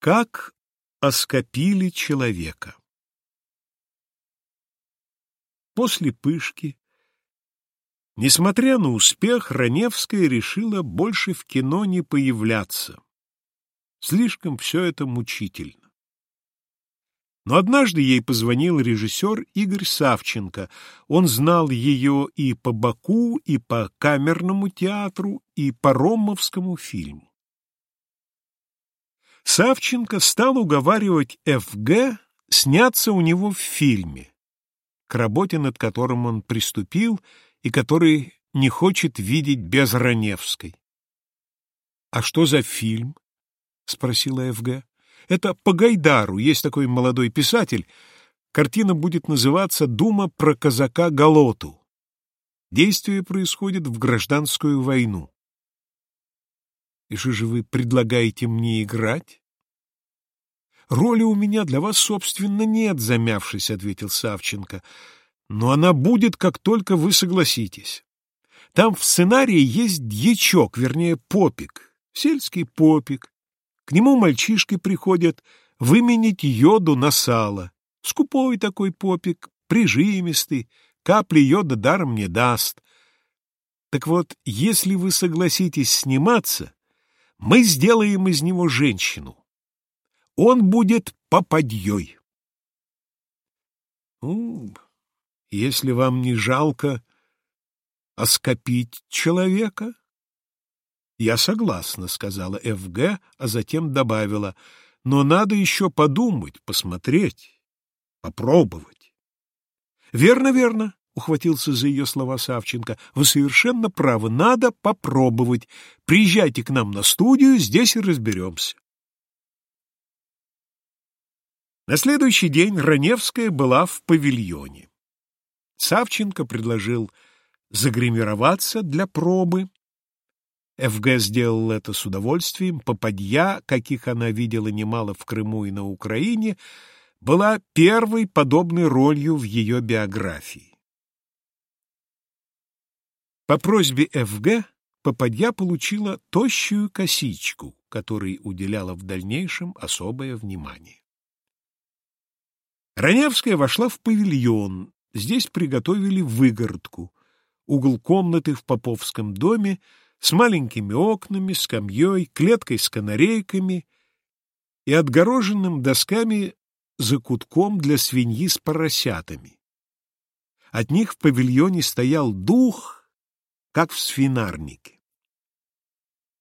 Как оскопили человека После пышки, несмотря на успех, Раневская решила больше в кино не появляться. Слишком все это мучительно. Но однажды ей позвонил режиссер Игорь Савченко. Он знал ее и по Баку, и по камерному театру, и по ромовскому фильму. Савченко стал уговаривать ФГ сняться у него в фильме, к работе над которым он приступил и который не хочет видеть без Раневской. — А что за фильм? — спросила ФГ. — Это по Гайдару, есть такой молодой писатель. Картина будет называться «Дума про казака Галоту». Действие происходит в гражданскую войну. И что же вы предлагаете мне играть? Роли у меня для вас, собственно, нет, замявшись, ответил Савченко. Но она будет, как только вы согласитесь. Там в сценарии есть дьячок, вернее, попик, сельский попик. К нему мальчишки приходят выменить йоду на сало. Скупой такой попик, прижимистый, капли йода даром не даст. Так вот, если вы согласитесь сниматься, мы сделаем из него женщину. Он будет попадьей. Ну, если вам не жалко оскопить человека? Я согласна, сказала ФГ, а затем добавила, но надо еще подумать, посмотреть, попробовать. Верно, верно, — ухватился за ее слова Савченко. — Вы совершенно правы. Надо попробовать. Приезжайте к нам на студию, здесь и разберемся. На следующий день Раневская была в павильоне. Савченко предложил загримироваться для пробы. ФГ сделал это с удовольствием. Попадья, каких она видела немало в Крыму и на Украине, была первой подобной ролью в ее биографии. По просьбе ФГ попадья получила тощую косичку, которой уделяла в дальнейшем особое внимание. Раневская вошла в павильон. Здесь приготовили выгородку. Угол комнаты в Поповском доме с маленькими окнами, скамьей, клеткой с канарейками и отгороженным досками закутком для свиньи с поросятами. От них в павильоне стоял дух — как в свинарнике.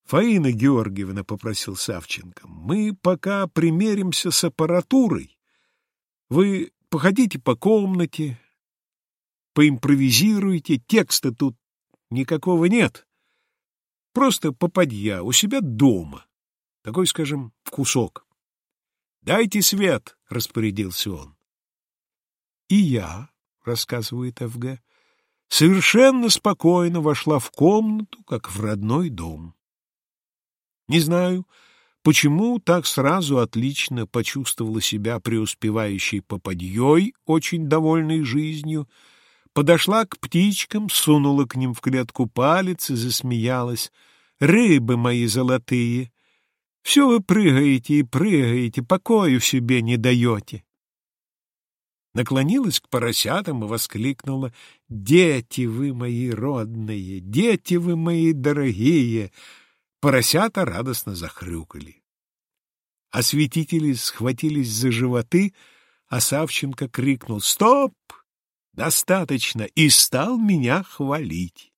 Фаина Георгиевна, — попросил Савченко, — мы пока примеримся с аппаратурой. Вы походите по комнате, поимпровизируйте, текста тут никакого нет. Просто попадья у себя дома. Такой, скажем, кусок. «Дайте свет!» — распорядился он. «И я», — рассказывает ФГ, совершенно спокойно вошла в комнату, как в родной дом. Не знаю, почему так сразу отлично почувствовала себя преуспевающей попадьей, очень довольной жизнью, подошла к птичкам, сунула к ним в клетку палец и засмеялась. «Рыбы мои золотые! Все вы прыгаете и прыгаете, покою себе не даете!» Наклонилась к поросятам и воскликнула «Дети вы мои родные, дети вы мои дорогие!» Поросята радостно захрюкали. Осветители схватились за животы, а Савченко крикнул «Стоп! Достаточно!» и стал меня хвалить.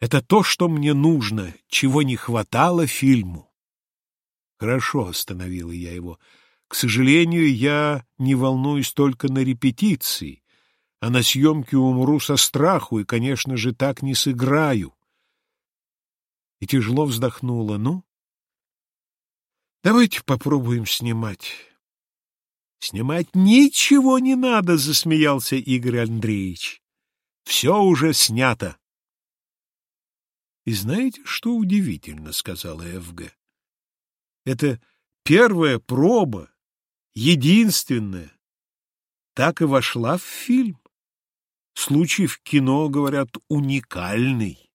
Это то, что мне нужно, чего не хватало фильму. Хорошо, остановила я его. К сожалению, я не волнуюсь только на репетиции, а на съемке умру со страху и, конечно же, так не сыграю. И тяжело вздохнула. Ну, давайте попробуем снимать. Снимать ничего не надо, засмеялся Игорь Андреевич. Все уже снято. И знаете, что удивительно, сказала ФГ. Это первая проба единственная, так и вошла в фильм. Случай в кино, говорят, уникальный.